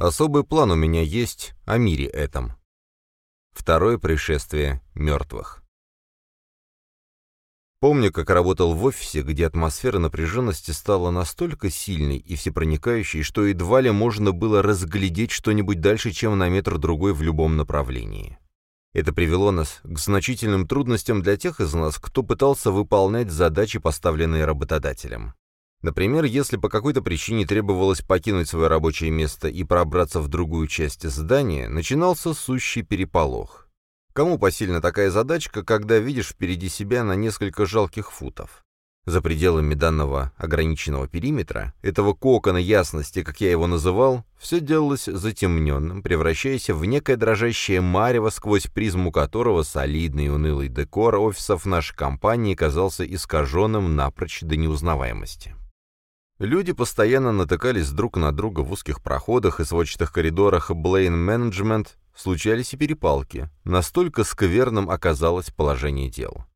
Особый план у меня есть о мире этом. Второе пришествие мертвых. Помню, как работал в офисе, где атмосфера напряженности стала настолько сильной и всепроникающей, что едва ли можно было разглядеть что-нибудь дальше, чем на метр-другой в любом направлении. Это привело нас к значительным трудностям для тех из нас, кто пытался выполнять задачи, поставленные работодателем. Например, если по какой-то причине требовалось покинуть свое рабочее место и пробраться в другую часть здания, начинался сущий переполох. Кому посильна такая задачка, когда видишь впереди себя на несколько жалких футов? За пределами данного ограниченного периметра, этого кокона ясности, как я его называл, все делалось затемненным, превращаясь в некое дрожащее марево, сквозь призму которого солидный и унылый декор офисов нашей компании казался искаженным напрочь до неузнаваемости. Люди постоянно натыкались друг на друга в узких проходах и сводчатых коридорах Blaine Management, случались и перепалки. Настолько скверным оказалось положение дел.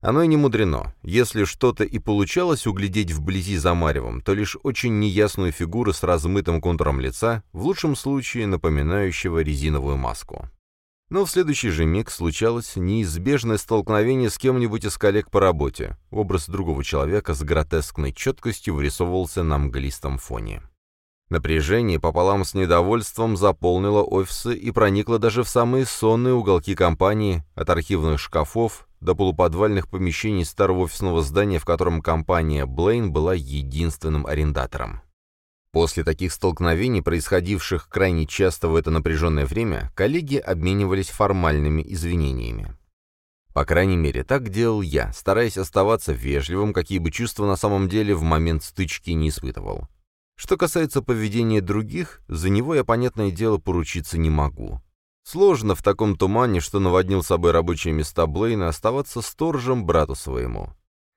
Оно и не мудрено. Если что-то и получалось углядеть вблизи за Маревом, то лишь очень неясную фигуру с размытым контуром лица, в лучшем случае напоминающего резиновую маску. Но в следующий же миг случалось неизбежное столкновение с кем-нибудь из коллег по работе. Образ другого человека с гротескной четкостью вырисовывался на мглистом фоне. Напряжение пополам с недовольством заполнило офисы и проникло даже в самые сонные уголки компании, от архивных шкафов до полуподвальных помещений старого офисного здания, в котором компания Блейн была единственным арендатором. После таких столкновений, происходивших крайне часто в это напряженное время, коллеги обменивались формальными извинениями. По крайней мере, так делал я, стараясь оставаться вежливым, какие бы чувства на самом деле в момент стычки не испытывал. Что касается поведения других, за него я, понятное дело, поручиться не могу. Сложно в таком тумане, что наводнил собой рабочие места Блейна, оставаться сторожем брату своему.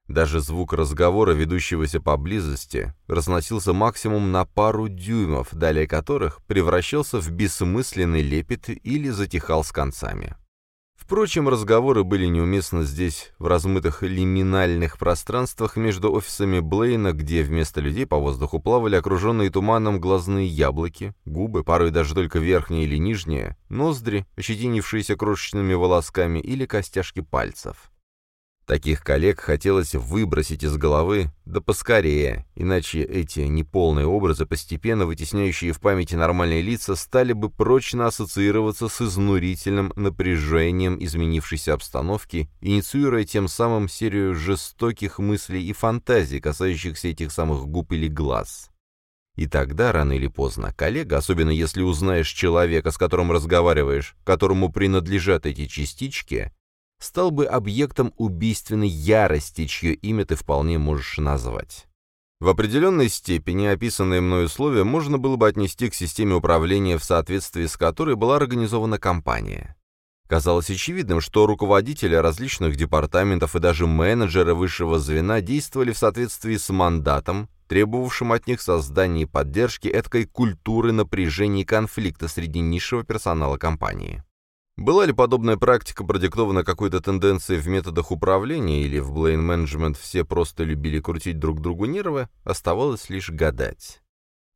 Даже звук разговора, ведущегося поблизости, разносился максимум на пару дюймов, далее которых превращался в бессмысленный лепет или затихал с концами. Впрочем, разговоры были неуместны здесь, в размытых лиминальных пространствах между офисами Блейна, где вместо людей по воздуху плавали окруженные туманом глазные яблоки, губы, порой даже только верхние или нижние, ноздри, ощетинившиеся крошечными волосками или костяшки пальцев. Таких коллег хотелось выбросить из головы, да поскорее, иначе эти неполные образы, постепенно вытесняющие в памяти нормальные лица, стали бы прочно ассоциироваться с изнурительным напряжением изменившейся обстановки, инициируя тем самым серию жестоких мыслей и фантазий, касающихся этих самых губ или глаз. И тогда, рано или поздно, коллега, особенно если узнаешь человека, с которым разговариваешь, которому принадлежат эти частички, стал бы объектом убийственной ярости, чье имя ты вполне можешь назвать. В определенной степени описанные мной условия можно было бы отнести к системе управления, в соответствии с которой была организована компания. Казалось очевидным, что руководители различных департаментов и даже менеджеры высшего звена действовали в соответствии с мандатом, требовавшим от них создания и поддержки эткой культуры напряжения и конфликта среди низшего персонала компании. Была ли подобная практика продиктована какой-то тенденцией в методах управления или в Management все просто любили крутить друг другу нервы, оставалось лишь гадать.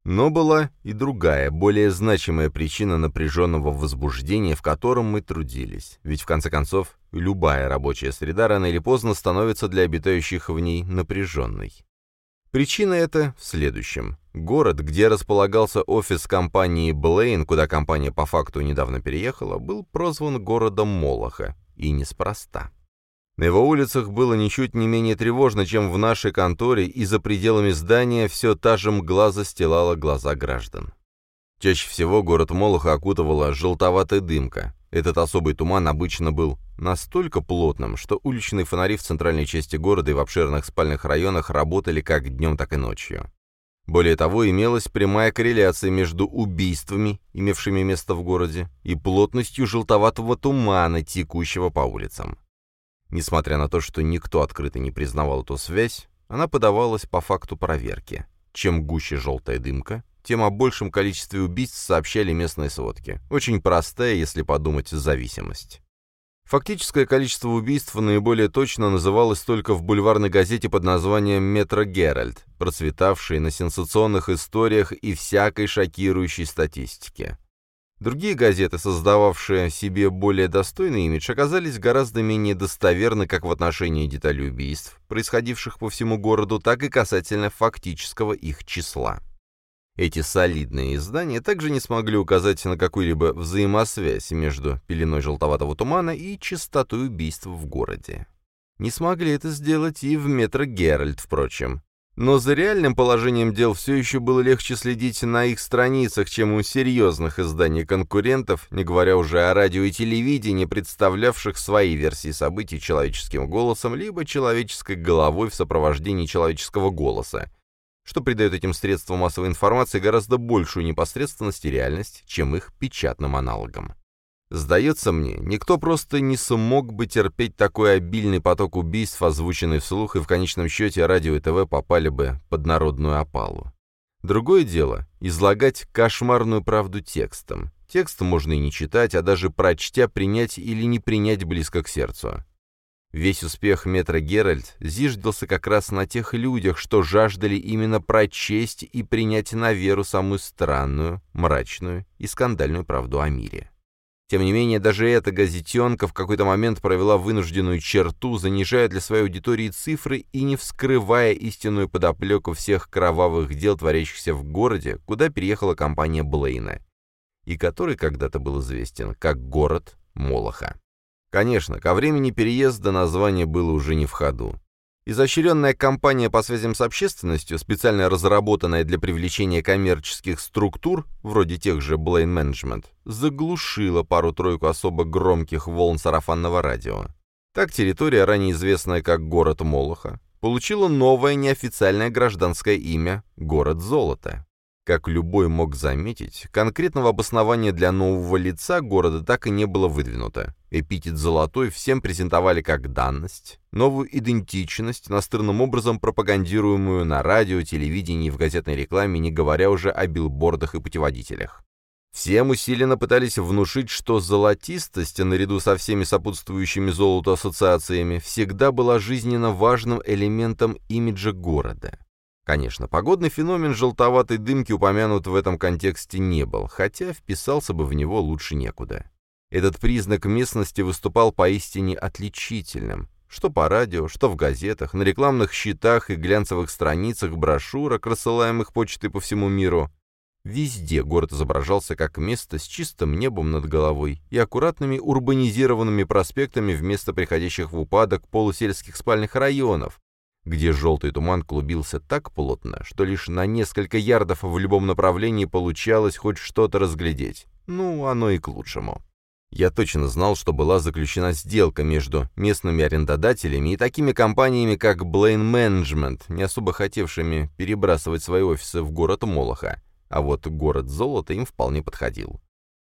Но была и другая, более значимая причина напряженного возбуждения, в котором мы трудились. Ведь, в конце концов, любая рабочая среда рано или поздно становится для обитающих в ней напряженной. Причина эта в следующем. Город, где располагался офис компании Блейн, куда компания по факту недавно переехала, был прозван городом Молоха, и неспроста. На его улицах было ничуть не менее тревожно, чем в нашей конторе, и за пределами здания все та же мгла застилала глаза граждан. Чаще всего город Молоха окутывала желтоватая дымка, этот особый туман обычно был настолько плотным, что уличные фонари в центральной части города и в обширных спальных районах работали как днем, так и ночью. Более того, имелась прямая корреляция между убийствами, имевшими место в городе, и плотностью желтоватого тумана, текущего по улицам. Несмотря на то, что никто открыто не признавал эту связь, она подавалась по факту проверки. Чем гуще желтая дымка, тем о большем количестве убийств сообщали местные сводки. Очень простая, если подумать, зависимость. Фактическое количество убийств наиболее точно называлось только в бульварной газете под названием «Метро Геральт», процветавшей на сенсационных историях и всякой шокирующей статистике. Другие газеты, создававшие себе более достойный имидж, оказались гораздо менее достоверны как в отношении деталей убийств, происходивших по всему городу, так и касательно фактического их числа. Эти солидные издания также не смогли указать на какую-либо взаимосвязь между пеленой желтоватого тумана и частотой убийств в городе. Не смогли это сделать и в метро Геральт, впрочем. Но за реальным положением дел все еще было легче следить на их страницах, чем у серьезных изданий конкурентов, не говоря уже о радио и телевидении, представлявших свои версии событий человеческим голосом, либо человеческой головой в сопровождении человеческого голоса, что придает этим средствам массовой информации гораздо большую непосредственность и реальность, чем их печатным аналогам. Сдается мне, никто просто не смог бы терпеть такой обильный поток убийств, озвученный вслух, и в конечном счете радио и ТВ попали бы под народную опалу. Другое дело — излагать кошмарную правду текстом. Текст можно и не читать, а даже прочтя принять или не принять близко к сердцу. Весь успех метра Геральт зиждался как раз на тех людях, что жаждали именно прочесть и принять на веру самую странную, мрачную и скандальную правду о мире. Тем не менее, даже эта газетенка в какой-то момент провела вынужденную черту, занижая для своей аудитории цифры и не вскрывая истинную подоплеку всех кровавых дел, творящихся в городе, куда переехала компания Блейна, и который когда-то был известен как город Молоха. Конечно, ко времени переезда название было уже не в ходу. Изощренная кампания по связям с общественностью, специально разработанная для привлечения коммерческих структур, вроде тех же Blaine Management, заглушила пару-тройку особо громких волн сарафанного радио. Так территория, ранее известная как город Молоха, получила новое неофициальное гражданское имя – город Золота. Как любой мог заметить, конкретного обоснования для нового лица города так и не было выдвинуто. Эпитет «золотой» всем презентовали как данность, новую идентичность, настырным образом пропагандируемую на радио, телевидении в газетной рекламе, не говоря уже о билбордах и путеводителях. Всем усиленно пытались внушить, что золотистость, наряду со всеми сопутствующими золоту ассоциациями, всегда была жизненно важным элементом имиджа города. Конечно, погодный феномен желтоватой дымки упомянут в этом контексте не был, хотя вписался бы в него лучше некуда. Этот признак местности выступал поистине отличительным, что по радио, что в газетах, на рекламных щитах и глянцевых страницах брошюрок, рассылаемых почтой по всему миру. Везде город изображался как место с чистым небом над головой и аккуратными урбанизированными проспектами вместо приходящих в упадок полусельских спальных районов, где желтый туман клубился так плотно, что лишь на несколько ярдов в любом направлении получалось хоть что-то разглядеть. Ну, оно и к лучшему. Я точно знал, что была заключена сделка между местными арендодателями и такими компаниями, как Blaine Management, не особо хотевшими перебрасывать свои офисы в город Молоха, а вот город Золота им вполне подходил.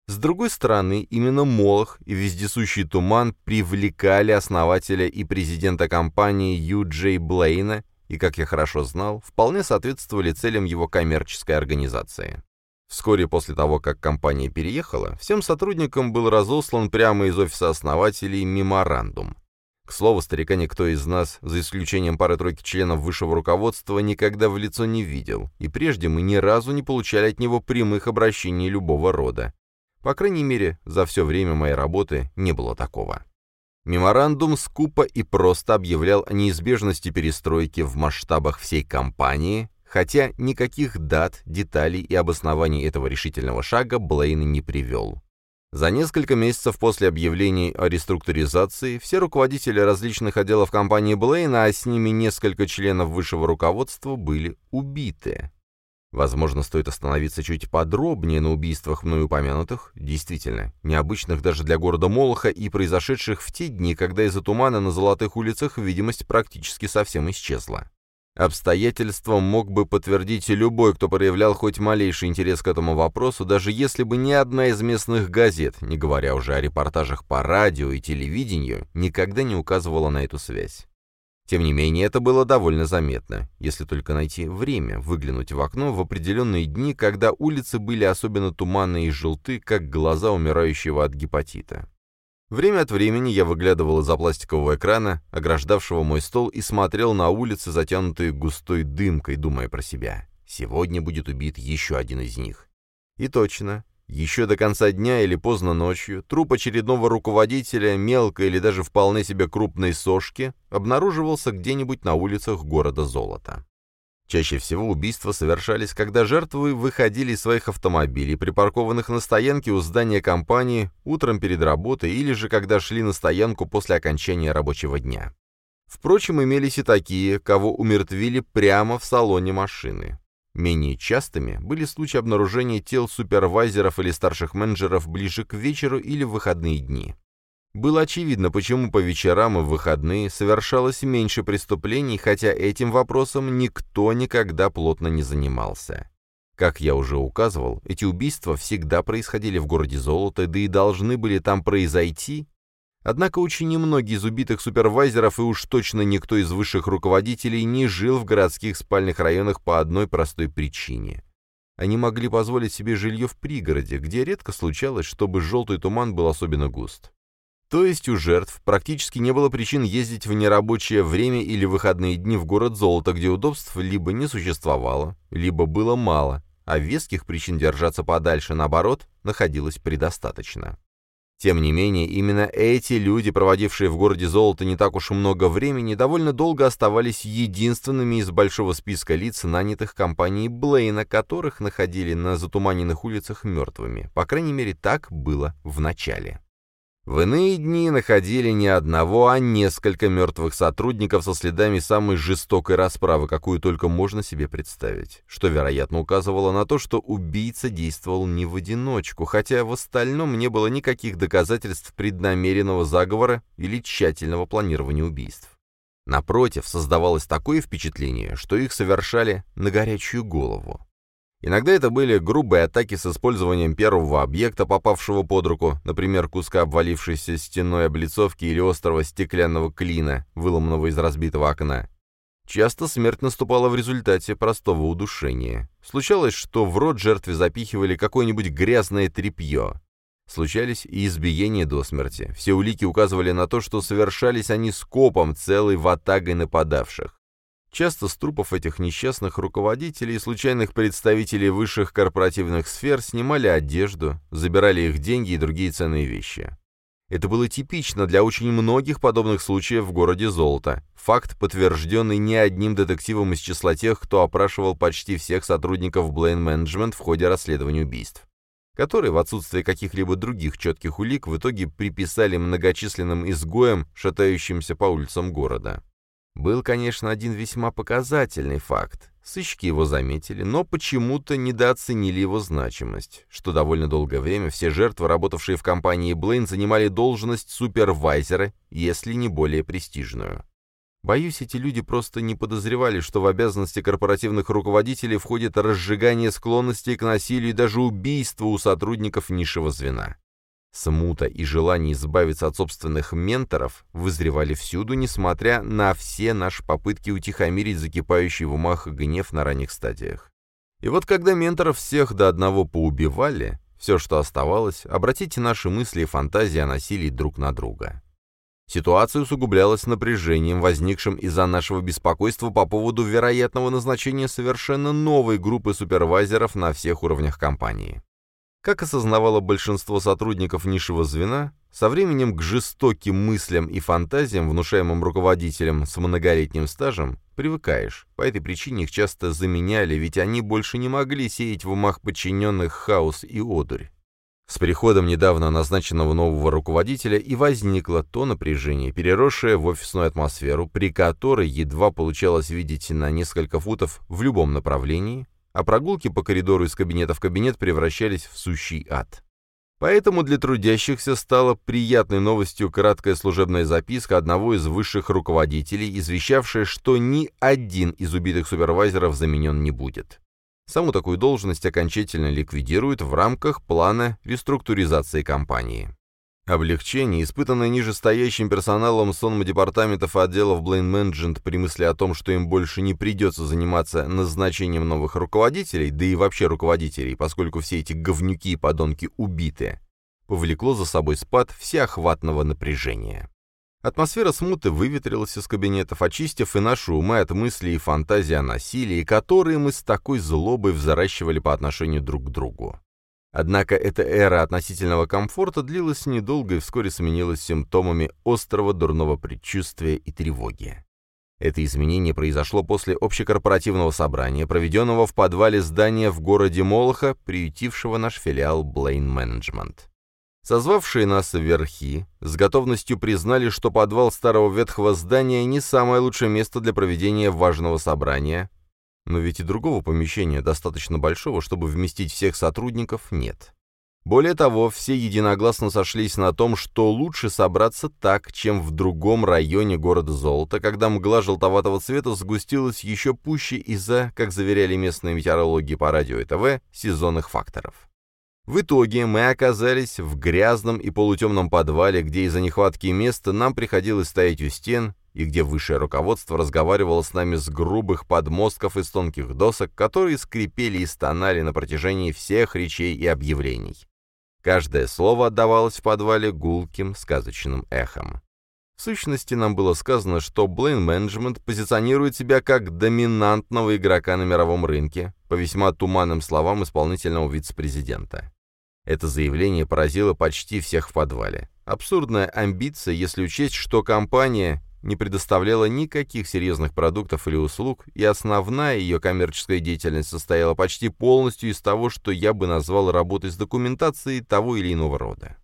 С другой стороны, именно Молох и вездесущий туман привлекали основателя и президента компании Ю. Джей Блейна и, как я хорошо знал, вполне соответствовали целям его коммерческой организации. Вскоре после того, как компания переехала, всем сотрудникам был разослан прямо из офиса основателей меморандум. К слову, старика никто из нас, за исключением пары-тройки членов высшего руководства, никогда в лицо не видел, и прежде мы ни разу не получали от него прямых обращений любого рода. По крайней мере, за все время моей работы не было такого. Меморандум скупо и просто объявлял о неизбежности перестройки в масштабах всей компании, хотя никаких дат, деталей и обоснований этого решительного шага Блейн не привел. За несколько месяцев после объявлений о реструктуризации все руководители различных отделов компании Блейна, а с ними несколько членов высшего руководства, были убиты. Возможно, стоит остановиться чуть подробнее на убийствах мною упомянутых, действительно, необычных даже для города Молоха и произошедших в те дни, когда из-за тумана на золотых улицах видимость практически совсем исчезла. Обстоятельством мог бы подтвердить любой, кто проявлял хоть малейший интерес к этому вопросу, даже если бы ни одна из местных газет, не говоря уже о репортажах по радио и телевидению, никогда не указывала на эту связь. Тем не менее, это было довольно заметно, если только найти время выглянуть в окно в определенные дни, когда улицы были особенно туманные и желты, как глаза умирающего от гепатита. Время от времени я выглядывал из-за пластикового экрана, ограждавшего мой стол, и смотрел на улицы, затянутые густой дымкой, думая про себя. Сегодня будет убит еще один из них. И точно, еще до конца дня или поздно ночью труп очередного руководителя, мелкой или даже вполне себе крупной сошки, обнаруживался где-нибудь на улицах города Золота. Чаще всего убийства совершались, когда жертвы выходили из своих автомобилей, припаркованных на стоянке у здания компании, утром перед работой или же когда шли на стоянку после окончания рабочего дня. Впрочем, имелись и такие, кого умертвили прямо в салоне машины. Менее частыми были случаи обнаружения тел супервайзеров или старших менеджеров ближе к вечеру или в выходные дни. Было очевидно, почему по вечерам и в выходные совершалось меньше преступлений, хотя этим вопросом никто никогда плотно не занимался. Как я уже указывал, эти убийства всегда происходили в городе Золото, да и должны были там произойти. Однако очень немногие из убитых супервайзеров и уж точно никто из высших руководителей не жил в городских спальных районах по одной простой причине. Они могли позволить себе жилье в пригороде, где редко случалось, чтобы желтый туман был особенно густ. То есть у жертв практически не было причин ездить в нерабочее время или выходные дни в город Золото, где удобств либо не существовало, либо было мало, а веских причин держаться подальше, наоборот, находилось предостаточно. Тем не менее, именно эти люди, проводившие в городе Золото не так уж много времени, довольно долго оставались единственными из большого списка лиц, нанятых компанией Блейна, которых находили на затуманенных улицах мертвыми. По крайней мере, так было в начале. В иные дни находили не одного, а несколько мертвых сотрудников со следами самой жестокой расправы, какую только можно себе представить, что, вероятно, указывало на то, что убийца действовал не в одиночку, хотя в остальном не было никаких доказательств преднамеренного заговора или тщательного планирования убийств. Напротив, создавалось такое впечатление, что их совершали на горячую голову. Иногда это были грубые атаки с использованием первого объекта, попавшего под руку, например, куска обвалившейся стеной облицовки или острого стеклянного клина, выломанного из разбитого окна. Часто смерть наступала в результате простого удушения. Случалось, что в рот жертве запихивали какое-нибудь грязное тряпье. Случались и избиения до смерти. Все улики указывали на то, что совершались они скопом целой ватагой нападавших. Часто с трупов этих несчастных руководителей и случайных представителей высших корпоративных сфер снимали одежду, забирали их деньги и другие ценные вещи. Это было типично для очень многих подобных случаев в городе Золото. Факт, подтвержденный не одним детективом из числа тех, кто опрашивал почти всех сотрудников Blaine Management в ходе расследования убийств которые в отсутствие каких-либо других четких улик в итоге приписали многочисленным изгоям, шатающимся по улицам города. Был, конечно, один весьма показательный факт. Сыщики его заметили, но почему-то недооценили его значимость, что довольно долгое время все жертвы, работавшие в компании Блейн, занимали должность супервайзера, если не более престижную. Боюсь, эти люди просто не подозревали, что в обязанности корпоративных руководителей входит разжигание склонностей к насилию и даже убийство у сотрудников низшего звена. Смута и желание избавиться от собственных менторов вызревали всюду, несмотря на все наши попытки утихомирить закипающий в умах гнев на ранних стадиях. И вот когда менторов всех до одного поубивали, все, что оставалось, обратите наши мысли и фантазии о насилии друг на друга. Ситуация усугублялась напряжением, возникшим из-за нашего беспокойства по поводу вероятного назначения совершенно новой группы супервайзеров на всех уровнях компании. Как осознавало большинство сотрудников низшего звена, со временем к жестоким мыслям и фантазиям, внушаемым руководителем с многолетним стажем, привыкаешь. По этой причине их часто заменяли, ведь они больше не могли сеять в умах подчиненных хаос и одурь. С приходом недавно назначенного нового руководителя и возникло то напряжение, переросшее в офисную атмосферу, при которой едва получалось видеть на несколько футов в любом направлении, а прогулки по коридору из кабинета в кабинет превращались в сущий ад. Поэтому для трудящихся стала приятной новостью краткая служебная записка одного из высших руководителей, извещавшая, что ни один из убитых супервайзеров заменен не будет. Саму такую должность окончательно ликвидируют в рамках плана реструктуризации компании. Облегчение, испытанное нижестоящим персоналом сонма департаментов и отделов Blame Management при мысли о том, что им больше не придется заниматься назначением новых руководителей, да и вообще руководителей, поскольку все эти говнюки и подонки убиты, повлекло за собой спад всеохватного напряжения. Атмосфера смуты выветрилась из кабинетов, очистив и наши умы от мыслей и фантазий о насилии, которые мы с такой злобой взращивали по отношению друг к другу. Однако эта эра относительного комфорта длилась недолго и вскоре сменилась симптомами острого дурного предчувствия и тревоги. Это изменение произошло после общекорпоративного собрания, проведенного в подвале здания в городе Молоха, приютившего наш филиал Blaine Management. Созвавшие нас верхи с готовностью признали, что подвал старого ветхого здания не самое лучшее место для проведения важного собрания, но ведь и другого помещения, достаточно большого, чтобы вместить всех сотрудников, нет. Более того, все единогласно сошлись на том, что лучше собраться так, чем в другом районе города Золота, когда мгла желтоватого цвета сгустилась еще пуще из-за, как заверяли местные метеорологи по радио и ТВ, сезонных факторов. В итоге мы оказались в грязном и полутемном подвале, где из-за нехватки места нам приходилось стоять у стен, и где высшее руководство разговаривало с нами с грубых подмостков из тонких досок, которые скрипели и стонали на протяжении всех речей и объявлений. Каждое слово отдавалось в подвале гулким сказочным эхом. В сущности, нам было сказано, что Blaine Management позиционирует себя как доминантного игрока на мировом рынке, по весьма туманным словам исполнительного вице-президента. Это заявление поразило почти всех в подвале. Абсурдная амбиция, если учесть, что компания не предоставляла никаких серьезных продуктов или услуг, и основная ее коммерческая деятельность состояла почти полностью из того, что я бы назвал работой с документацией того или иного рода.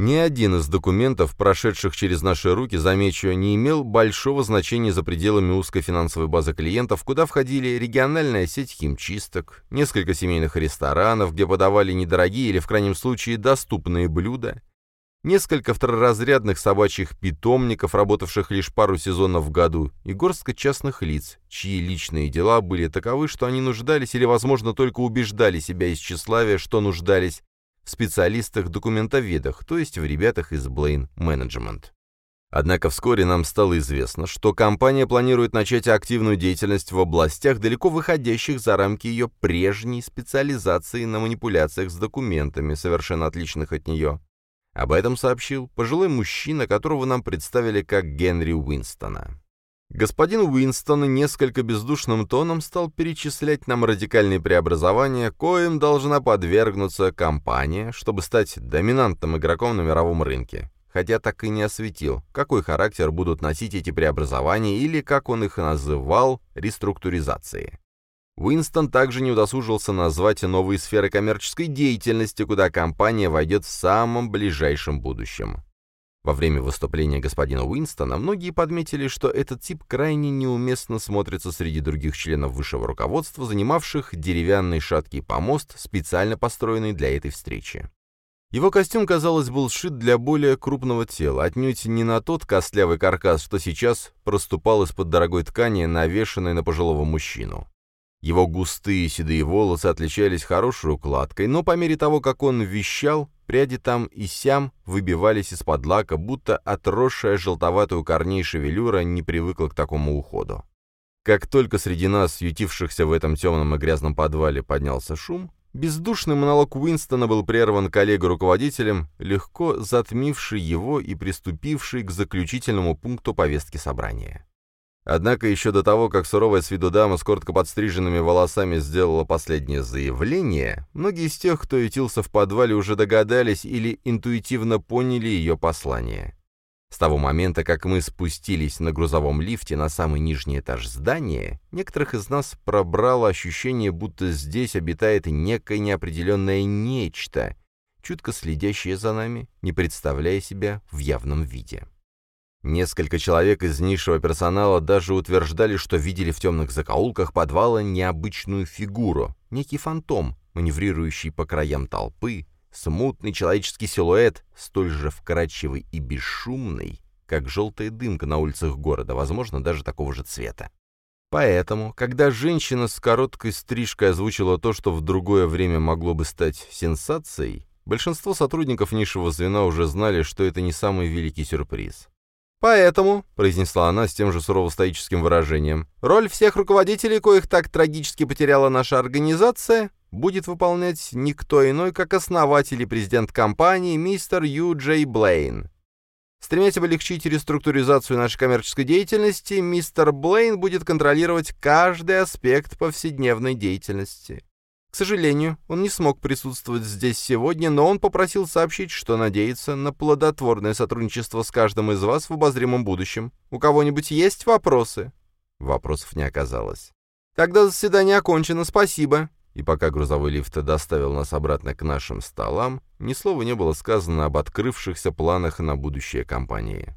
Ни один из документов, прошедших через наши руки, замечу, не имел большого значения за пределами узкой финансовой базы клиентов, куда входили региональная сеть химчисток, несколько семейных ресторанов, где подавали недорогие или, в крайнем случае, доступные блюда, несколько второразрядных собачьих питомников, работавших лишь пару сезонов в году, и горстка частных лиц, чьи личные дела были таковы, что они нуждались или, возможно, только убеждали себя из тщеславия, что нуждались в специалистах-документоведах, то есть в ребятах из Blaine Management. Однако вскоре нам стало известно, что компания планирует начать активную деятельность в областях, далеко выходящих за рамки ее прежней специализации на манипуляциях с документами, совершенно отличных от нее. Об этом сообщил пожилой мужчина, которого нам представили как Генри Уинстона. Господин Уинстон несколько бездушным тоном стал перечислять нам радикальные преобразования, коим должна подвергнуться компания, чтобы стать доминантным игроком на мировом рынке, хотя так и не осветил, какой характер будут носить эти преобразования или, как он их называл, реструктуризации. Уинстон также не удосужился назвать новые сферы коммерческой деятельности, куда компания войдет в самом ближайшем будущем. Во время выступления господина Уинстона многие подметили, что этот тип крайне неуместно смотрится среди других членов высшего руководства, занимавших деревянный шаткий помост, специально построенный для этой встречи. Его костюм, казалось, был сшит для более крупного тела, отнюдь не на тот костлявый каркас, что сейчас проступал из-под дорогой ткани, навешанной на пожилого мужчину. Его густые седые волосы отличались хорошей укладкой, но по мере того, как он вещал, пряди там и сям выбивались из-под лака, будто отросшая желтоватую корней шевелюра не привыкла к такому уходу. Как только среди нас, ютившихся в этом темном и грязном подвале, поднялся шум, бездушный монолог Уинстона был прерван коллегой-руководителем, легко затмивший его и приступивший к заключительному пункту повестки собрания. Однако еще до того, как суровая с виду дама с коротко подстриженными волосами сделала последнее заявление, многие из тех, кто ютился в подвале, уже догадались или интуитивно поняли ее послание. С того момента, как мы спустились на грузовом лифте на самый нижний этаж здания, некоторых из нас пробрало ощущение, будто здесь обитает некое неопределенное нечто, чутко следящее за нами, не представляя себя в явном виде. Несколько человек из низшего персонала даже утверждали, что видели в темных закоулках подвала необычную фигуру, некий фантом, маневрирующий по краям толпы, смутный человеческий силуэт, столь же вкрадчивый и бесшумный, как желтая дымка на улицах города, возможно, даже такого же цвета. Поэтому, когда женщина с короткой стрижкой озвучила то, что в другое время могло бы стать сенсацией, большинство сотрудников низшего звена уже знали, что это не самый великий сюрприз. «Поэтому», — произнесла она с тем же сурово-стоическим выражением, «роль всех руководителей, коих так трагически потеряла наша организация, будет выполнять никто иной, как основатель и президент компании мистер Ю. Джей Блейн. Стремясь облегчить реструктуризацию нашей коммерческой деятельности, мистер Блейн будет контролировать каждый аспект повседневной деятельности. К сожалению, он не смог присутствовать здесь сегодня, но он попросил сообщить, что надеется на плодотворное сотрудничество с каждым из вас в обозримом будущем. У кого-нибудь есть вопросы?» Вопросов не оказалось. «Тогда заседание окончено, спасибо». И пока грузовой лифт доставил нас обратно к нашим столам, ни слова не было сказано об открывшихся планах на будущее компании.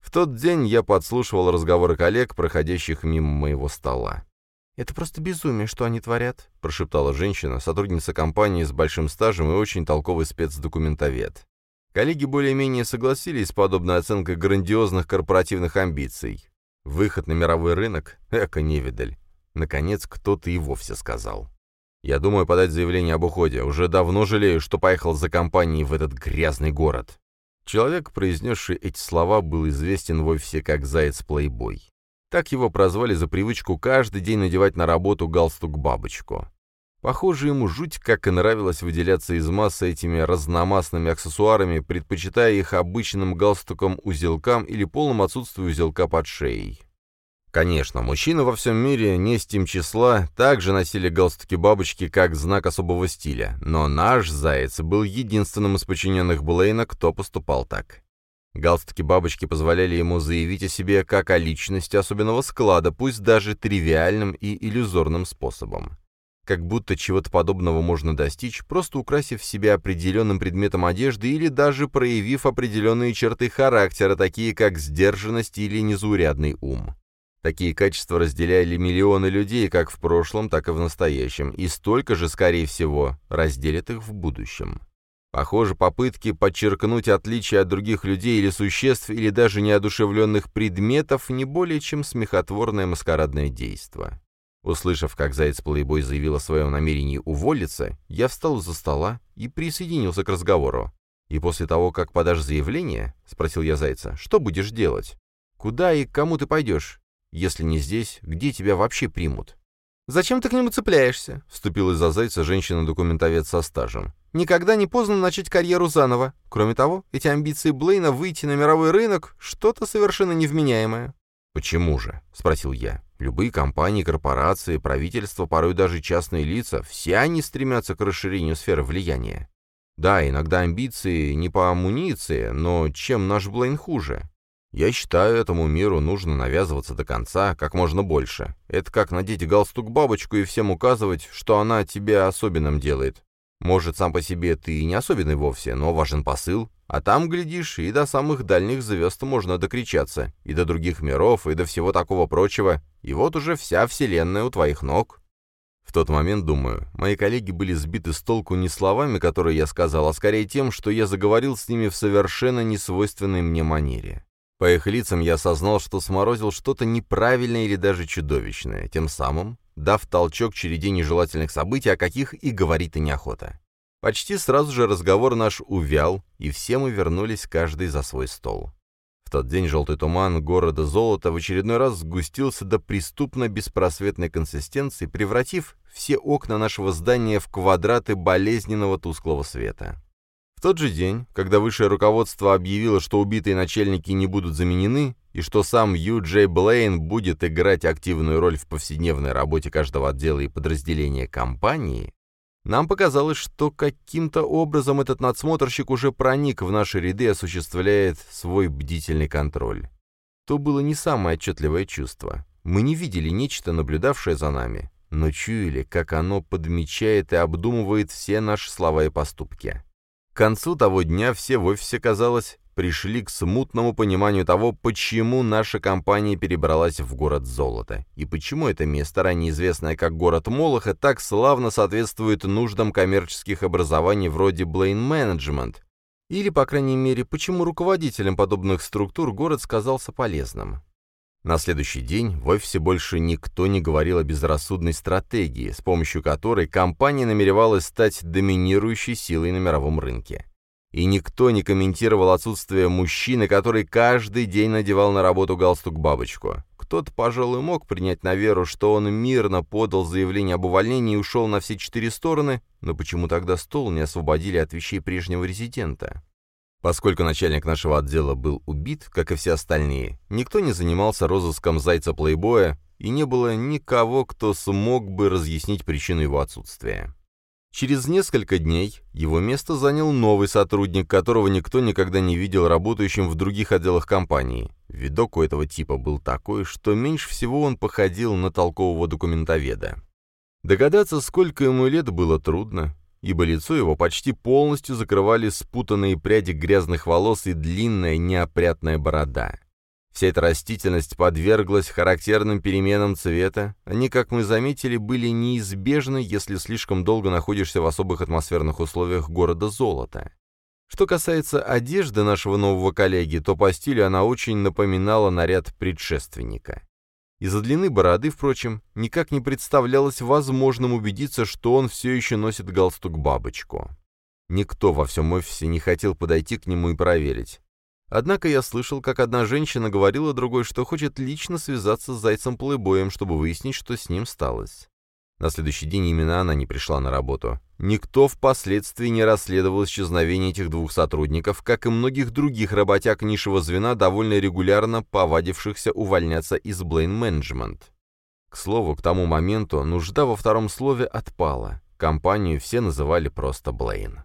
В тот день я подслушивал разговоры коллег, проходящих мимо моего стола. «Это просто безумие, что они творят», — прошептала женщина, сотрудница компании с большим стажем и очень толковый спецдокументовед. Коллеги более-менее согласились с подобной оценкой грандиозных корпоративных амбиций. Выход на мировой рынок — эко-невидаль. Наконец, кто-то и вовсе сказал. «Я думаю подать заявление об уходе. Уже давно жалею, что поехал за компанией в этот грязный город». Человек, произнесший эти слова, был известен в офисе как «Заяц-плейбой». Так его прозвали за привычку каждый день надевать на работу галстук-бабочку. Похоже, ему жуть как и нравилось выделяться из массы этими разномастными аксессуарами, предпочитая их обычным галстуком-узелкам или полным отсутствию узелка под шеей. Конечно, мужчины во всем мире, не с тем числа, также носили галстуки-бабочки как знак особого стиля, но наш заяц был единственным из подчиненных Блейна, кто поступал так. Галстуки-бабочки позволяли ему заявить о себе как о личности особенного склада, пусть даже тривиальным и иллюзорным способом. Как будто чего-то подобного можно достичь, просто украсив себя определенным предметом одежды или даже проявив определенные черты характера, такие как сдержанность или незаурядный ум. Такие качества разделяли миллионы людей как в прошлом, так и в настоящем, и столько же, скорее всего, разделят их в будущем. Похоже, попытки подчеркнуть отличия от других людей или существ, или даже неодушевленных предметов не более чем смехотворное маскарадное действо. Услышав, как Заяц-плейбой заявил о своем намерении уволиться, я встал из-за стола и присоединился к разговору. «И после того, как подашь заявление?» — спросил я Зайца. «Что будешь делать? Куда и к кому ты пойдешь? Если не здесь, где тебя вообще примут?» «Зачем ты к нему цепляешься?» — вступила из-за Зайца женщина-документовед со стажем. Никогда не поздно начать карьеру заново. Кроме того, эти амбиции Блейна выйти на мировой рынок — что-то совершенно невменяемое. «Почему же?» — спросил я. «Любые компании, корпорации, правительства, порой даже частные лица, все они стремятся к расширению сферы влияния. Да, иногда амбиции не по амуниции, но чем наш Блейн хуже? Я считаю, этому миру нужно навязываться до конца, как можно больше. Это как надеть галстук-бабочку и всем указывать, что она тебя особенным делает. Может, сам по себе ты и не особенный вовсе, но важен посыл, а там, глядишь, и до самых дальних звезд можно докричаться, и до других миров, и до всего такого прочего, и вот уже вся вселенная у твоих ног. В тот момент, думаю, мои коллеги были сбиты с толку не словами, которые я сказал, а скорее тем, что я заговорил с ними в совершенно несвойственной мне манере. По их лицам я осознал, что сморозил что-то неправильное или даже чудовищное, тем самым дав толчок череде нежелательных событий, о каких и говорить-то неохота. Почти сразу же разговор наш увял, и все мы вернулись каждый за свой стол. В тот день желтый туман города золота в очередной раз сгустился до преступно-беспросветной консистенции, превратив все окна нашего здания в квадраты болезненного тусклого света. В тот же день, когда высшее руководство объявило, что убитые начальники не будут заменены, и что сам Ю Джей Блейн будет играть активную роль в повседневной работе каждого отдела и подразделения компании, нам показалось, что каким-то образом этот надсмотрщик уже проник в наши ряды и осуществляет свой бдительный контроль. То было не самое отчетливое чувство. Мы не видели нечто, наблюдавшее за нами, но чуяли, как оно подмечает и обдумывает все наши слова и поступки. К концу того дня все в офисе, казалось, пришли к смутному пониманию того, почему наша компания перебралась в город золота, и почему это место, ранее известное как город Молоха, так славно соответствует нуждам коммерческих образований вроде Blaine Management, или, по крайней мере, почему руководителям подобных структур город сказался полезным. На следующий день в офисе больше никто не говорил о безрассудной стратегии, с помощью которой компания намеревалась стать доминирующей силой на мировом рынке. И никто не комментировал отсутствие мужчины, который каждый день надевал на работу галстук-бабочку. Кто-то, пожалуй, мог принять на веру, что он мирно подал заявление об увольнении и ушел на все четыре стороны, но почему тогда стол не освободили от вещей прежнего резидента? Поскольку начальник нашего отдела был убит, как и все остальные, никто не занимался розыском зайца-плейбоя, и не было никого, кто смог бы разъяснить причину его отсутствия. Через несколько дней его место занял новый сотрудник, которого никто никогда не видел работающим в других отделах компании. Видок у этого типа был такой, что меньше всего он походил на толкового документоведа. Догадаться, сколько ему лет, было трудно, ибо лицо его почти полностью закрывали спутанные пряди грязных волос и длинная неопрятная борода. Вся эта растительность подверглась характерным переменам цвета. Они, как мы заметили, были неизбежны, если слишком долго находишься в особых атмосферных условиях города золота. Что касается одежды нашего нового коллеги, то по стилю она очень напоминала наряд предшественника. Из-за длины бороды, впрочем, никак не представлялось возможным убедиться, что он все еще носит галстук-бабочку. Никто во всем офисе не хотел подойти к нему и проверить. Однако я слышал, как одна женщина говорила другой, что хочет лично связаться с зайцем-плейбоем, чтобы выяснить, что с ним сталось. На следующий день именно она не пришла на работу. Никто впоследствии не расследовал исчезновение этих двух сотрудников, как и многих других работяг низшего звена, довольно регулярно повадившихся увольняться из Блейн Management. К слову, к тому моменту нужда во втором слове отпала. Компанию все называли просто Блейн.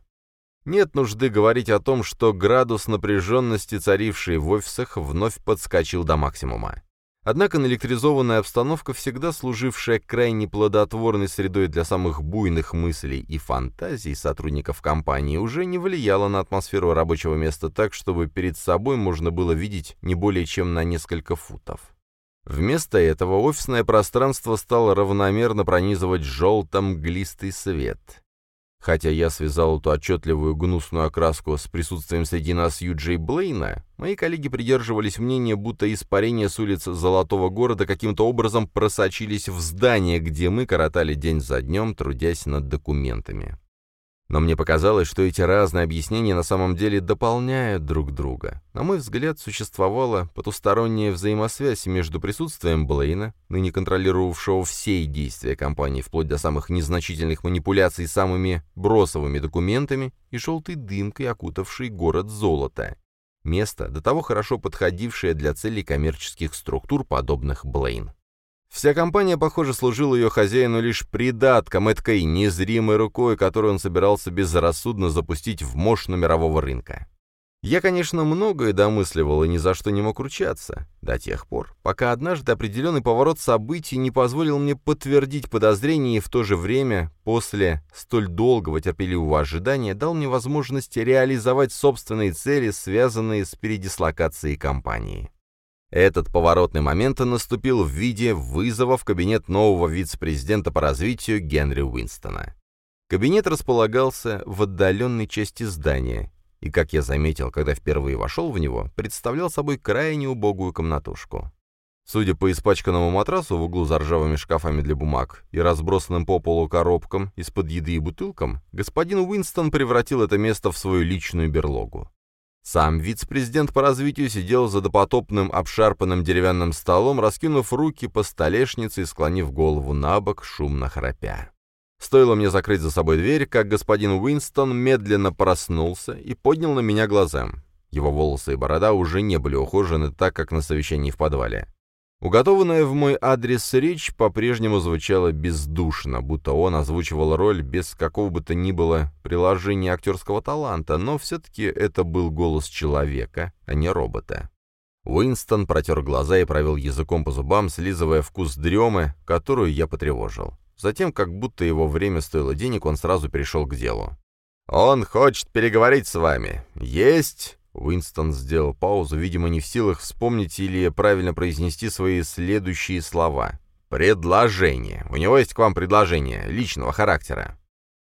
Нет нужды говорить о том, что градус напряженности, царивший в офисах, вновь подскочил до максимума. Однако наэлектризованная обстановка, всегда служившая крайне плодотворной средой для самых буйных мыслей и фантазий сотрудников компании, уже не влияла на атмосферу рабочего места так, чтобы перед собой можно было видеть не более чем на несколько футов. Вместо этого офисное пространство стало равномерно пронизывать желтым глистый свет — Хотя я связал эту отчетливую гнусную окраску с присутствием среди нас Юджей Блейна, мои коллеги придерживались мнения, будто испарения с улиц Золотого города каким-то образом просочились в здание, где мы коротали день за днем, трудясь над документами. Но мне показалось, что эти разные объяснения на самом деле дополняют друг друга. На мой взгляд, существовала потусторонняя взаимосвязь между присутствием Блейна, ныне контролировавшего все действия компании вплоть до самых незначительных манипуляций самыми бросовыми документами, и желтой дымкой, окутавшей город золота. Место, до того хорошо подходившее для целей коммерческих структур, подобных Блейн. Вся компания, похоже, служила ее хозяину лишь придатком, эткой незримой рукой, которую он собирался безрассудно запустить в мощь мирового рынка. Я, конечно, многое домысливал и ни за что не мог ручаться, до тех пор, пока однажды определенный поворот событий не позволил мне подтвердить подозрения и в то же время, после столь долгого терпеливого ожидания, дал мне возможность реализовать собственные цели, связанные с передислокацией компании. Этот поворотный момент наступил в виде вызова в кабинет нового вице-президента по развитию Генри Уинстона. Кабинет располагался в отдаленной части здания, и, как я заметил, когда впервые вошел в него, представлял собой крайне убогую комнатушку. Судя по испачканному матрасу в углу за ржавыми шкафами для бумаг и разбросанным по полу коробкам из-под еды и бутылкам, господин Уинстон превратил это место в свою личную берлогу. Сам вице-президент по развитию сидел за допотопным обшарпанным деревянным столом, раскинув руки по столешнице и склонив голову на бок, шумно храпя. Стоило мне закрыть за собой дверь, как господин Уинстон медленно проснулся и поднял на меня глаза. Его волосы и борода уже не были ухожены так, как на совещании в подвале. Уготованная в мой адрес речь по-прежнему звучала бездушно, будто он озвучивал роль без какого бы то ни было приложения актерского таланта, но все-таки это был голос человека, а не робота. Уинстон протер глаза и провел языком по зубам, слизывая вкус дремы, которую я потревожил. Затем, как будто его время стоило денег, он сразу перешел к делу. «Он хочет переговорить с вами. Есть Уинстон сделал паузу, видимо, не в силах вспомнить или правильно произнести свои следующие слова. «Предложение. У него есть к вам предложение, личного характера».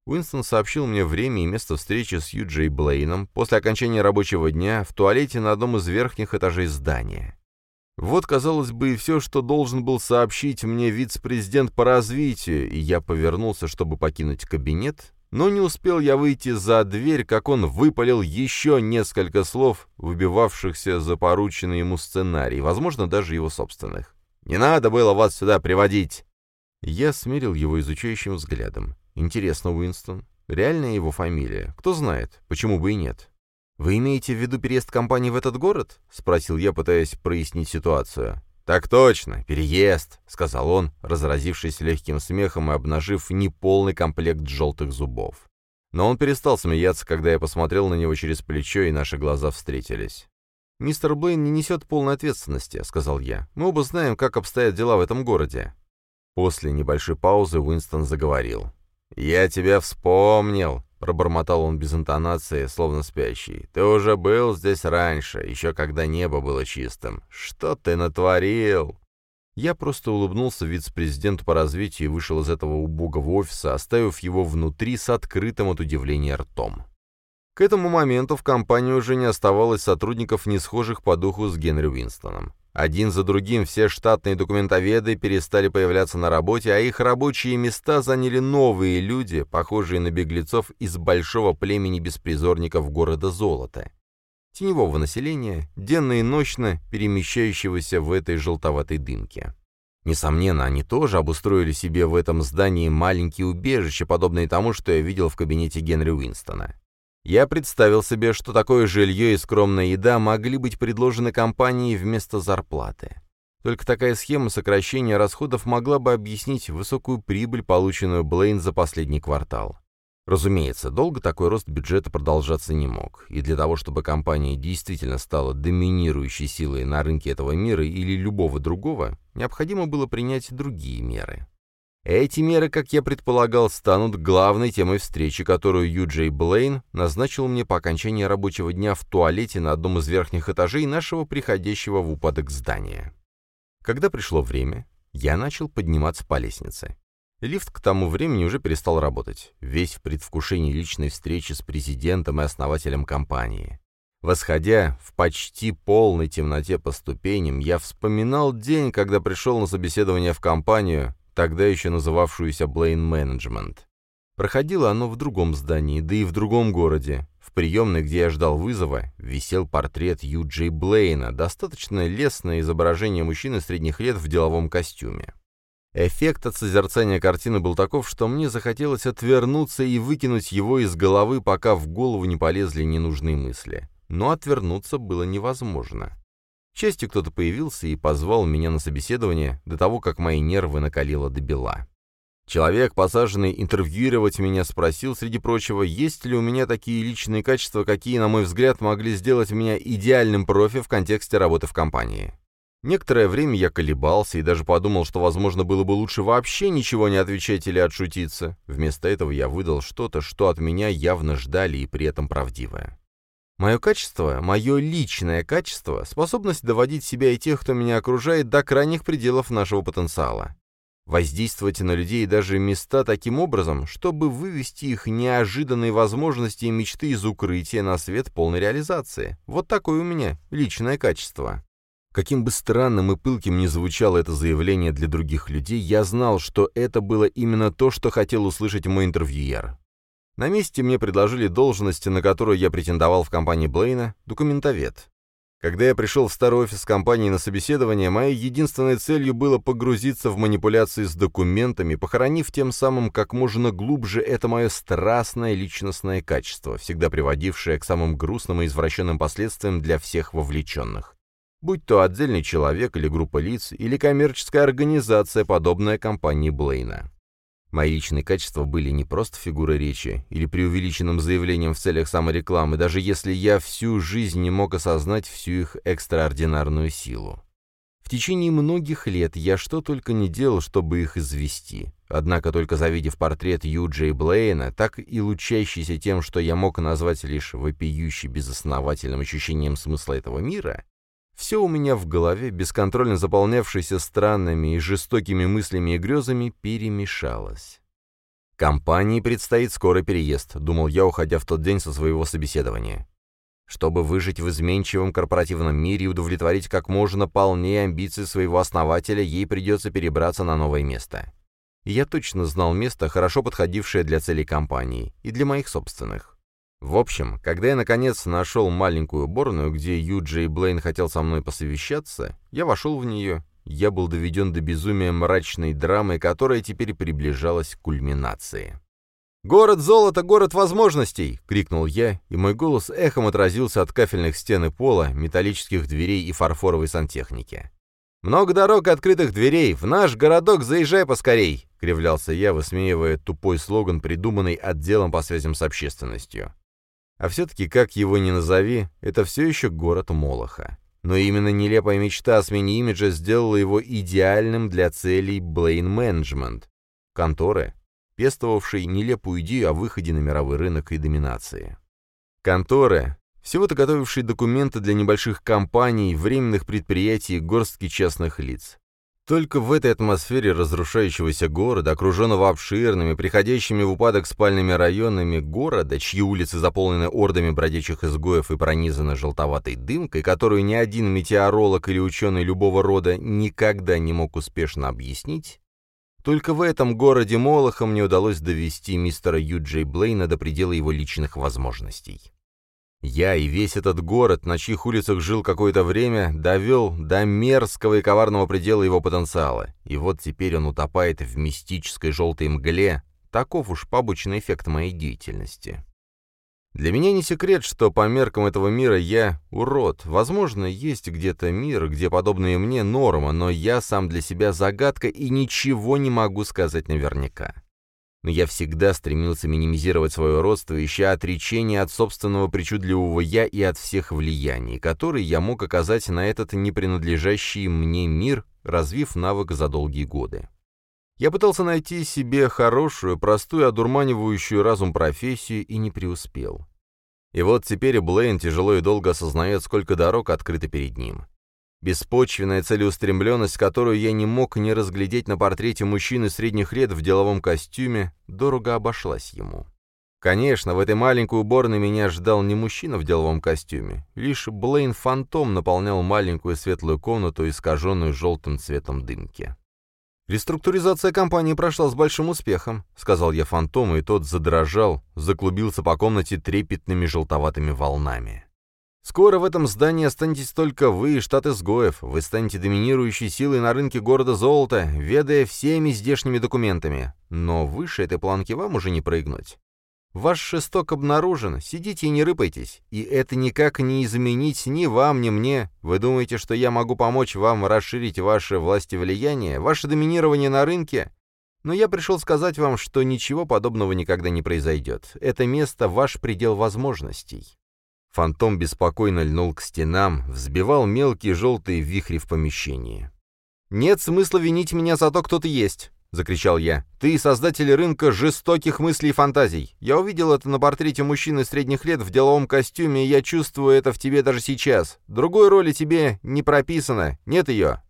Уинстон сообщил мне время и место встречи с Юджей Блейном после окончания рабочего дня в туалете на одном из верхних этажей здания. Вот, казалось бы, и все, что должен был сообщить мне вице-президент по развитию, и я повернулся, чтобы покинуть кабинет, но не успел я выйти за дверь, как он выпалил еще несколько слов, выбивавшихся за порученный ему сценарий, возможно, даже его собственных. «Не надо было вас сюда приводить!» Я смерил его изучающим взглядом. «Интересно, Уинстон, реальная его фамилия? Кто знает, почему бы и нет?» «Вы имеете в виду переезд компании в этот город?» — спросил я, пытаясь прояснить ситуацию. «Так точно, переезд», — сказал он, разразившись легким смехом и обнажив неполный комплект желтых зубов. Но он перестал смеяться, когда я посмотрел на него через плечо, и наши глаза встретились. «Мистер Блейн не несет полной ответственности», — сказал я. «Мы оба знаем, как обстоят дела в этом городе». После небольшой паузы Уинстон заговорил. «Я тебя вспомнил. Пробормотал он без интонации, словно спящий. «Ты уже был здесь раньше, еще когда небо было чистым. Что ты натворил?» Я просто улыбнулся вице-президенту по развитию и вышел из этого убогого офиса, оставив его внутри с открытым от удивления ртом. К этому моменту в компании уже не оставалось сотрудников, не схожих по духу с Генри Уинстоном. Один за другим все штатные документоведы перестали появляться на работе, а их рабочие места заняли новые люди, похожие на беглецов из большого племени беспризорников города Золота. Теневого населения, денно и ночно перемещающегося в этой желтоватой дымке. Несомненно, они тоже обустроили себе в этом здании маленькие убежища, подобные тому, что я видел в кабинете Генри Уинстона. Я представил себе, что такое жилье и скромная еда могли быть предложены компании вместо зарплаты. Только такая схема сокращения расходов могла бы объяснить высокую прибыль, полученную Блейн за последний квартал. Разумеется, долго такой рост бюджета продолжаться не мог, и для того, чтобы компания действительно стала доминирующей силой на рынке этого мира или любого другого, необходимо было принять другие меры. Эти меры, как я предполагал, станут главной темой встречи, которую Ю. Блейн назначил мне по окончании рабочего дня в туалете на одном из верхних этажей нашего приходящего в упадок здания. Когда пришло время, я начал подниматься по лестнице. Лифт к тому времени уже перестал работать, весь в предвкушении личной встречи с президентом и основателем компании. Восходя в почти полной темноте по ступеням, я вспоминал день, когда пришел на собеседование в компанию, тогда еще называвшуюся Blaine Management. Проходило оно в другом здании, да и в другом городе. В приемной, где я ждал вызова, висел портрет Ю. Джей Блейна, достаточно лестное изображение мужчины средних лет в деловом костюме. Эффект от созерцания картины был таков, что мне захотелось отвернуться и выкинуть его из головы, пока в голову не полезли ненужные мысли. Но отвернуться было невозможно. К счастью, кто-то появился и позвал меня на собеседование до того, как мои нервы накалило до бела. Человек, посаженный интервьюировать меня, спросил, среди прочего, есть ли у меня такие личные качества, какие, на мой взгляд, могли сделать меня идеальным профи в контексте работы в компании. Некоторое время я колебался и даже подумал, что, возможно, было бы лучше вообще ничего не отвечать или отшутиться. Вместо этого я выдал что-то, что от меня явно ждали и при этом правдивое. Мое качество, мое личное качество, способность доводить себя и тех, кто меня окружает, до крайних пределов нашего потенциала. Воздействовать на людей и даже места таким образом, чтобы вывести их неожиданные возможности и мечты из укрытия на свет полной реализации. Вот такое у меня личное качество. Каким бы странным и пылким ни звучало это заявление для других людей, я знал, что это было именно то, что хотел услышать мой интервьюер. На месте мне предложили должность, на которую я претендовал в компании Блейна, документовед. Когда я пришел в старый офис компании на собеседование, моей единственной целью было погрузиться в манипуляции с документами, похоронив тем самым как можно глубже это мое страстное личностное качество, всегда приводившее к самым грустным и извращенным последствиям для всех вовлеченных. Будь то отдельный человек или группа лиц, или коммерческая организация, подобная компании Блейна. Мои личные качества были не просто фигурой речи или преувеличенным заявлением в целях саморекламы, даже если я всю жизнь не мог осознать всю их экстраординарную силу. В течение многих лет я что только не делал, чтобы их извести. Однако только завидев портрет Ю. Джей Блейна, так и лучащийся тем, что я мог назвать лишь вопиющий безосновательным ощущением смысла этого мира, все у меня в голове, бесконтрольно заполнявшееся странными и жестокими мыслями и грезами, перемешалось. «Компании предстоит скоро переезд», — думал я, уходя в тот день со своего собеседования. Чтобы выжить в изменчивом корпоративном мире и удовлетворить как можно полнее амбиции своего основателя, ей придется перебраться на новое место. И я точно знал место, хорошо подходившее для целей компании, и для моих собственных. В общем, когда я наконец нашел маленькую уборную, где Юджи и Блейн хотел со мной посовещаться, я вошел в нее. Я был доведен до безумия мрачной драмы, которая теперь приближалась к кульминации. «Город золота, город возможностей!» — крикнул я, и мой голос эхом отразился от кафельных стен и пола, металлических дверей и фарфоровой сантехники. «Много дорог и открытых дверей! В наш городок заезжай поскорей!» — кривлялся я, высмеивая тупой слоган, придуманный отделом по связям с общественностью. А все-таки, как его ни назови, это все еще город Молоха. Но именно нелепая мечта о смене имиджа сделала его идеальным для целей Блейн Менеджмент, конторы, пестовавшей нелепую идею о выходе на мировой рынок и доминации. Конторы, всего-то готовившие документы для небольших компаний, временных предприятий горстки частных лиц. Только в этой атмосфере разрушающегося города, окруженного обширными, приходящими в упадок спальными районами города, чьи улицы заполнены ордами бродячих изгоев и пронизаны желтоватой дымкой, которую ни один метеоролог или ученый любого рода никогда не мог успешно объяснить, только в этом городе Молоха мне удалось довести мистера Юджей Блейна до предела его личных возможностей. Я и весь этот город, на чьих улицах жил какое-то время, довел до мерзкого и коварного предела его потенциала. И вот теперь он утопает в мистической желтой мгле. Таков уж побочный эффект моей деятельности. Для меня не секрет, что по меркам этого мира я урод. Возможно, есть где-то мир, где подобные мне норма, но я сам для себя загадка и ничего не могу сказать наверняка. Но я всегда стремился минимизировать свое родство, ища отречения от собственного причудливого «я» и от всех влияний, которые я мог оказать на этот не принадлежащий мне мир, развив навык за долгие годы. Я пытался найти себе хорошую, простую, одурманивающую разум профессию и не преуспел. И вот теперь Блейн тяжело и долго осознает, сколько дорог открыто перед ним. Беспочвенная целеустремленность, которую я не мог не разглядеть на портрете мужчины средних лет в деловом костюме, дорого обошлась ему. Конечно, в этой маленькой уборной меня ждал не мужчина в деловом костюме. Лишь Блейн-фантом наполнял маленькую светлую комнату, искаженную желтым цветом дымки. «Реструктуризация компании прошла с большим успехом», — сказал я фантому, и тот задрожал, заклубился по комнате трепетными желтоватыми волнами. «Скоро в этом здании останетесь только вы штат изгоев. Вы станете доминирующей силой на рынке города золота, ведая всеми здешними документами. Но выше этой планки вам уже не прыгнуть. Ваш шесток обнаружен, сидите и не рыпайтесь. И это никак не изменить ни вам, ни мне. Вы думаете, что я могу помочь вам расширить ваше власть и влияние, ваше доминирование на рынке? Но я пришел сказать вам, что ничего подобного никогда не произойдет. Это место — ваш предел возможностей. Фантом беспокойно льнул к стенам, взбивал мелкие желтые вихри в помещении. «Нет смысла винить меня за то, кто ты есть. — закричал я. «Ты создатель рынка жестоких мыслей и фантазий. Я увидел это на портрете мужчины средних лет в деловом костюме, и я чувствую это в тебе даже сейчас. Другой роли тебе не прописано, нет ее».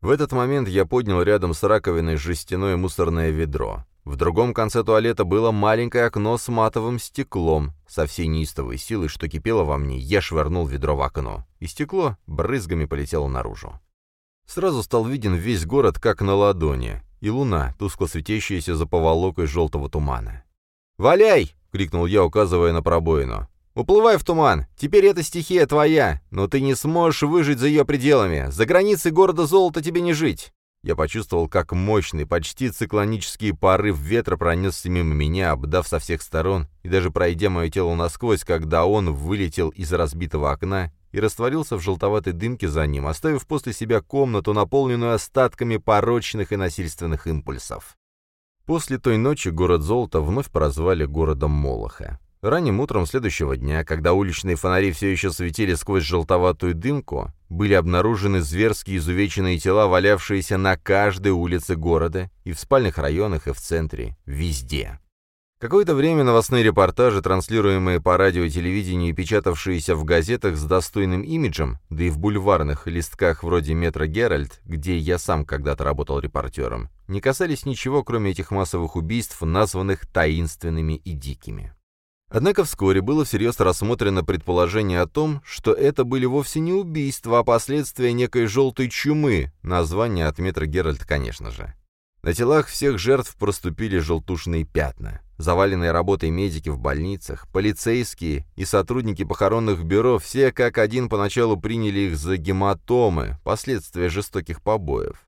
В этот момент я поднял рядом с раковиной жестяное мусорное ведро. В другом конце туалета было маленькое окно с матовым стеклом. Со всей неистовой силой, что кипело во мне, я швырнул ведро в окно, и стекло брызгами полетело наружу. Сразу стал виден весь город как на ладони и луна, тускло светящаяся за поволокой желтого тумана. «Валяй!» — крикнул я, указывая на пробоину. «Уплывай в туман! Теперь эта стихия твоя, но ты не сможешь выжить за ее пределами. За границей города золота тебе не жить!» Я почувствовал, как мощный, почти циклонический порыв ветра пронесся мимо меня, обдав со всех сторон, и даже пройдя мое тело насквозь, когда он вылетел из разбитого окна и растворился в желтоватой дымке за ним, оставив после себя комнату, наполненную остатками порочных и насильственных импульсов. После той ночи город Золота вновь прозвали городом Молоха. Ранним утром следующего дня, когда уличные фонари все еще светили сквозь желтоватую дымку, были обнаружены зверски изувеченные тела, валявшиеся на каждой улице города, и в спальных районах, и в центре, везде. Какое-то время новостные репортажи, транслируемые по радио и телевидению и печатавшиеся в газетах с достойным имиджем, да и в бульварных листках вроде «Метро Геральт», где я сам когда-то работал репортером, не касались ничего, кроме этих массовых убийств, названных таинственными и дикими. Однако вскоре было всерьез рассмотрено предположение о том, что это были вовсе не убийства, а последствия некой желтой чумы, название от метра Геральт, конечно же. На телах всех жертв проступили желтушные пятна. Заваленные работой медики в больницах, полицейские и сотрудники похоронных бюро все как один поначалу приняли их за гематомы, последствия жестоких побоев.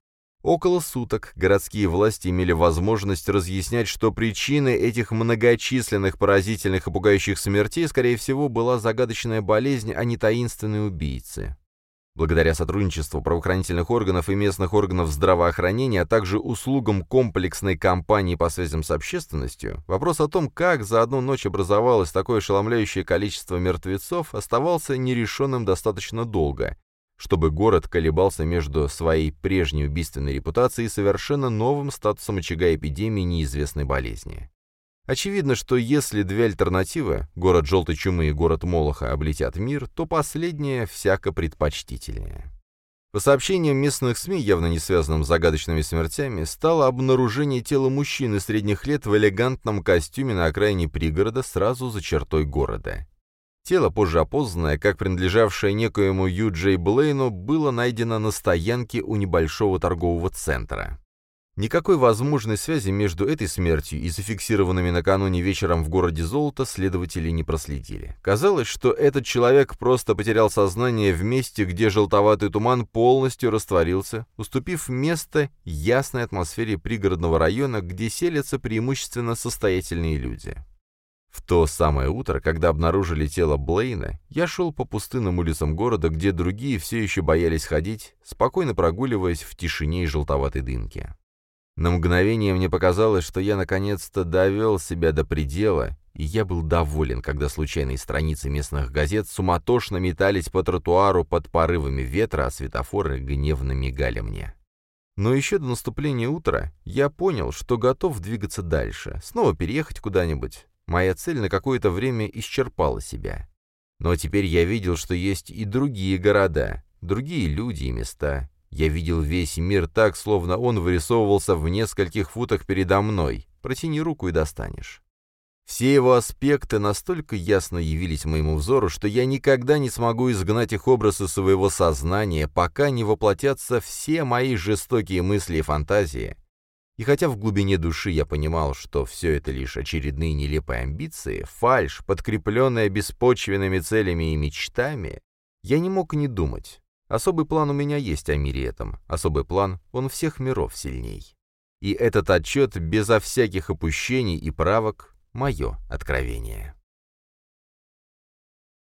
Около суток городские власти имели возможность разъяснять, что причиной этих многочисленных поразительных и пугающих смертей, скорее всего, была загадочная болезнь, а не таинственные убийцы. Благодаря сотрудничеству правоохранительных органов и местных органов здравоохранения, а также услугам комплексной кампании по связям с общественностью, вопрос о том, как за одну ночь образовалось такое ошеломляющее количество мертвецов, оставался нерешенным достаточно долго, чтобы город колебался между своей прежней убийственной репутацией и совершенно новым статусом очага эпидемии неизвестной болезни. Очевидно, что если две альтернативы, город желтой чумы и город Молоха, облетят мир, то последнее всяко предпочтительнее. По сообщениям местных СМИ, явно не связанным с загадочными смертями, стало обнаружение тела мужчины средних лет в элегантном костюме на окраине пригорода сразу за чертой города. Тело, позже опознанное, как принадлежавшее некоему Ю Джей Блейну, было найдено на стоянке у небольшого торгового центра. Никакой возможной связи между этой смертью и зафиксированными накануне вечером в городе золото следователи не проследили. Казалось, что этот человек просто потерял сознание в месте, где желтоватый туман полностью растворился, уступив место ясной атмосфере пригородного района, где селятся преимущественно состоятельные люди. В то самое утро, когда обнаружили тело Блейна, я шел по пустынным улицам города, где другие все еще боялись ходить, спокойно прогуливаясь в тишине и желтоватой дымке. На мгновение мне показалось, что я наконец-то довел себя до предела, и я был доволен, когда случайные страницы местных газет суматошно метались по тротуару под порывами ветра, а светофоры гневно мигали мне. Но еще до наступления утра я понял, что готов двигаться дальше, снова переехать куда-нибудь. Моя цель на какое-то время исчерпала себя. Но теперь я видел, что есть и другие города, другие люди и места, я видел весь мир так, словно он вырисовывался в нескольких футах передо мной. Протяни руку и достанешь. Все его аспекты настолько ясно явились моему взору, что я никогда не смогу изгнать их образ из своего сознания, пока не воплотятся все мои жестокие мысли и фантазии. И хотя в глубине души я понимал, что все это лишь очередные нелепые амбиции, фальшь, подкрепленная беспочвенными целями и мечтами, я не мог не думать. Особый план у меня есть о мире этом. Особый план, он всех миров сильней. И этот отчет, безо всяких опущений и правок, мое откровение.